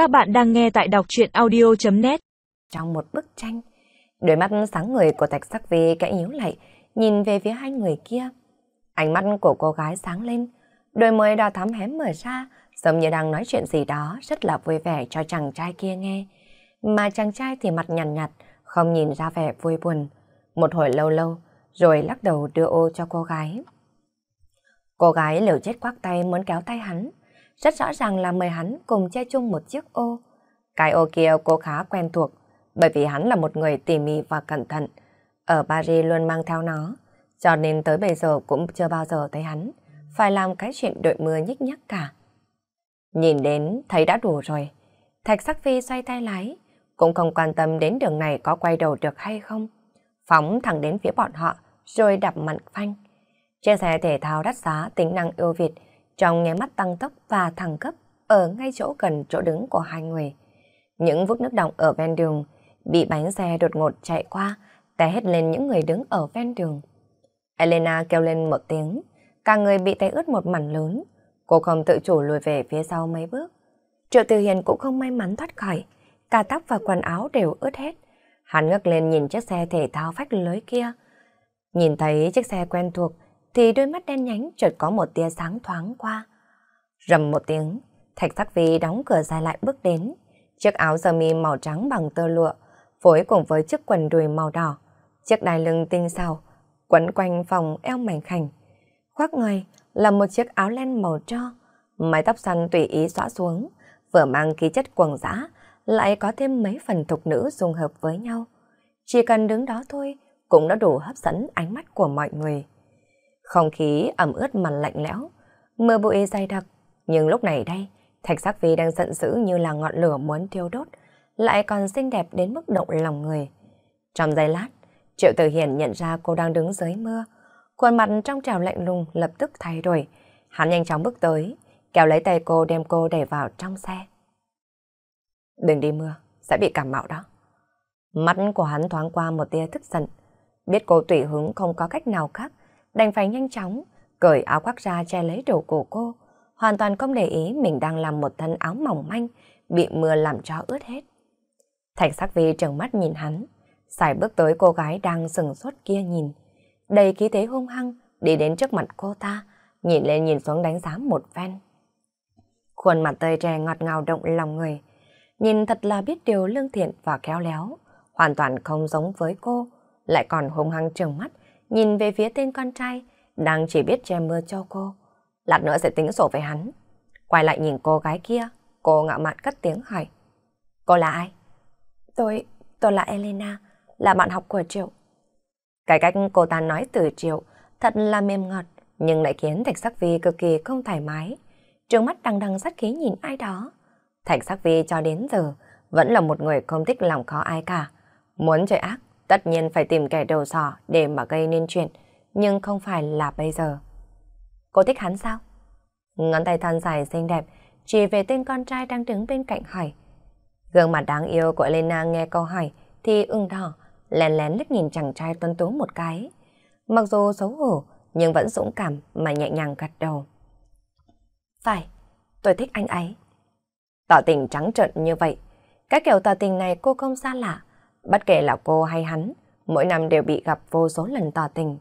Các bạn đang nghe tại đọc truyện audio.net Trong một bức tranh, đôi mắt sáng người của Thạch Sắc Vi kẽ nhíu lại, nhìn về phía hai người kia. Ánh mắt của cô gái sáng lên, đôi môi đỏ thắm hém mở ra, giống như đang nói chuyện gì đó rất là vui vẻ cho chàng trai kia nghe. Mà chàng trai thì mặt nhằn nhạt, không nhìn ra vẻ vui buồn. Một hồi lâu lâu, rồi lắc đầu đưa ô cho cô gái. Cô gái liều chết quắc tay muốn kéo tay hắn. Rất rõ ràng là mời hắn cùng che chung một chiếc ô. Cái ô kia cô khá quen thuộc, bởi vì hắn là một người tỉ mỉ và cẩn thận. Ở Paris luôn mang theo nó, cho nên tới bây giờ cũng chưa bao giờ thấy hắn phải làm cái chuyện đội mưa nhích nhắc cả. Nhìn đến thấy đã đủ rồi. Thạch sắc phi xoay tay lái, cũng không quan tâm đến đường này có quay đầu được hay không. Phóng thẳng đến phía bọn họ, rồi đập mạnh phanh. Chiếc xe thể thao đắt giá tính năng ưu việt, trong nháy mắt tăng tốc và thẳng cấp ở ngay chỗ gần chỗ đứng của hai người. Những vút nước động ở ven đường bị bánh xe đột ngột chạy qua, té hết lên những người đứng ở ven đường. Elena kêu lên một tiếng, cả người bị tay ướt một mảnh lớn. Cô không tự chủ lùi về phía sau mấy bước. Triệu Từ Hiền cũng không may mắn thoát khỏi, cả tóc và quần áo đều ướt hết. Hắn ngước lên nhìn chiếc xe thể thao phách lưới kia. Nhìn thấy chiếc xe quen thuộc, thì đôi mắt đen nhánh chợt có một tia sáng thoáng qua. Rầm một tiếng, Thạch Sắc Vi đóng cửa dài lại bước đến. Chiếc áo sơ mi màu trắng bằng tơ lụa, phối cùng với chiếc quần đùi màu đỏ, chiếc đai lưng tinh xảo, quấn quanh vòng eo mảnh khảnh. Khoác người là một chiếc áo len màu tro, mái tóc xanh tùy ý xõa xuống, vừa mang khí chất quần dã, lại có thêm mấy phần thục nữ dung hợp với nhau. Chỉ cần đứng đó thôi, cũng đã đủ hấp dẫn ánh mắt của mọi người. Không khí ẩm ướt mà lạnh lẽo, mưa bụi dày đặc, nhưng lúc này đây, Thạch Sắc Vi đang giận dữ như là ngọn lửa muốn thiêu đốt, lại còn xinh đẹp đến mức động lòng người. Trong giây lát, Triệu Tử hiền nhận ra cô đang đứng dưới mưa, khuôn mặt trong trào lạnh lùng lập tức thay đổi. Hắn nhanh chóng bước tới, kéo lấy tay cô đem cô đẩy vào trong xe. Đừng đi mưa, sẽ bị cảm mạo đó. Mắt của hắn thoáng qua một tia tức giận, biết cô tùy hứng không có cách nào khác, đành phải nhanh chóng cởi áo khoác ra che lấy đầu cổ cô, hoàn toàn không để ý mình đang làm một thân áo mỏng manh, bị mưa làm cho ướt hết. Thạch sắc vi trừng mắt nhìn hắn, xài bước tới cô gái đang sừng sốt kia nhìn, đầy khí thế hung hăng, đi đến trước mặt cô ta, nhìn lên nhìn xuống đánh giá một phen. Khuôn mặt tươi trẻ ngọt ngào động lòng người, nhìn thật là biết điều lương thiện và khéo léo, hoàn toàn không giống với cô, lại còn hung hăng trừng mắt, nhìn về phía tên con trai, đang chỉ biết che mưa cho cô. Lát nữa sẽ tính sổ với hắn. Quay lại nhìn cô gái kia, cô ngạo mạn cất tiếng hỏi. Cô là ai? Tôi, tôi là Elena, là bạn học của Triệu. Cái cách cô ta nói từ Triệu thật là mềm ngọt, nhưng lại khiến Thạch Sắc Vi cực kỳ không thoải mái. Trường mắt đằng đằng sát khí nhìn ai đó. Thạch Sắc Vi cho đến giờ vẫn là một người không thích lòng khó ai cả. Muốn chơi ác, tất nhiên phải tìm kẻ đầu sỏ để mà gây nên chuyện, nhưng không phải là bây giờ. Cô thích hắn sao? Ngón tay thon dài xinh đẹp, chỉ về tên con trai đang đứng bên cạnh hỏi. Gương mặt đáng yêu của Elena nghe câu hỏi thì ưng đỏ, lén lén liếc nhìn chàng trai tuấn tú một cái. Mặc dù xấu hổ, nhưng vẫn dũng cảm mà nhẹ nhàng gật đầu. Phải, tôi thích anh ấy. Tỏ tình trắng trợn như vậy, cái kiểu tỏ tình này cô không xa lạ. Bất kể là cô hay hắn, mỗi năm đều bị gặp vô số lần tỏ tình.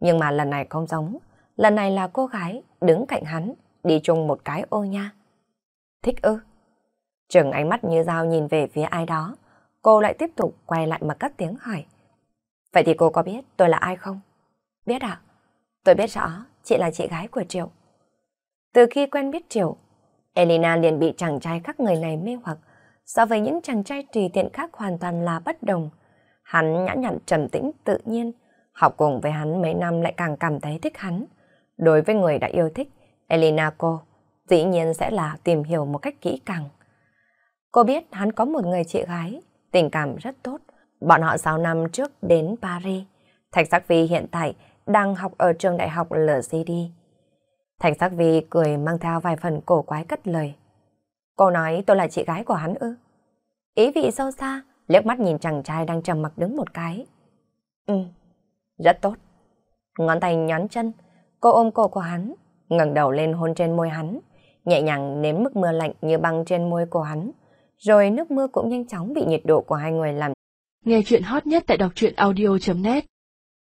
Nhưng mà lần này không giống, lần này là cô gái đứng cạnh hắn, đi chung một cái ô nha. Thích ư? Trừng ánh mắt như dao nhìn về phía ai đó, cô lại tiếp tục quay lại mà cất tiếng hỏi. Vậy thì cô có biết tôi là ai không? Biết ạ. Tôi biết rõ, chị là chị gái của Triệu. Từ khi quen biết Triệu, Elena liền bị chàng trai các người này mê hoặc, so với những chàng trai tùy tiện khác hoàn toàn là bất đồng. Hắn nhã nhặn trầm tĩnh tự nhiên, học cùng với hắn mấy năm lại càng cảm thấy thích hắn. Đối với người đã yêu thích, Elena cô dĩ nhiên sẽ là tìm hiểu một cách kỹ càng. Cô biết hắn có một người chị gái, tình cảm rất tốt. Bọn họ 6 năm trước đến Paris. Thạch Sắc Vi hiện tại đang học ở trường đại học LCD. Thạch Sắc Vi cười mang theo vài phần cổ quái cất lời. Cô nói tôi là chị gái của hắn ư? Ý vị sâu xa, liếc mắt nhìn chàng trai đang trầm mặc đứng một cái. Ừ, rất tốt. Ngón tay nhón chân, cô ôm cổ của hắn, ngẩng đầu lên hôn trên môi hắn, nhẹ nhàng nếm mức mưa lạnh như băng trên môi của hắn, rồi nước mưa cũng nhanh chóng bị nhiệt độ của hai người làm. Nghe chuyện hot nhất tại đọc truyện audio.net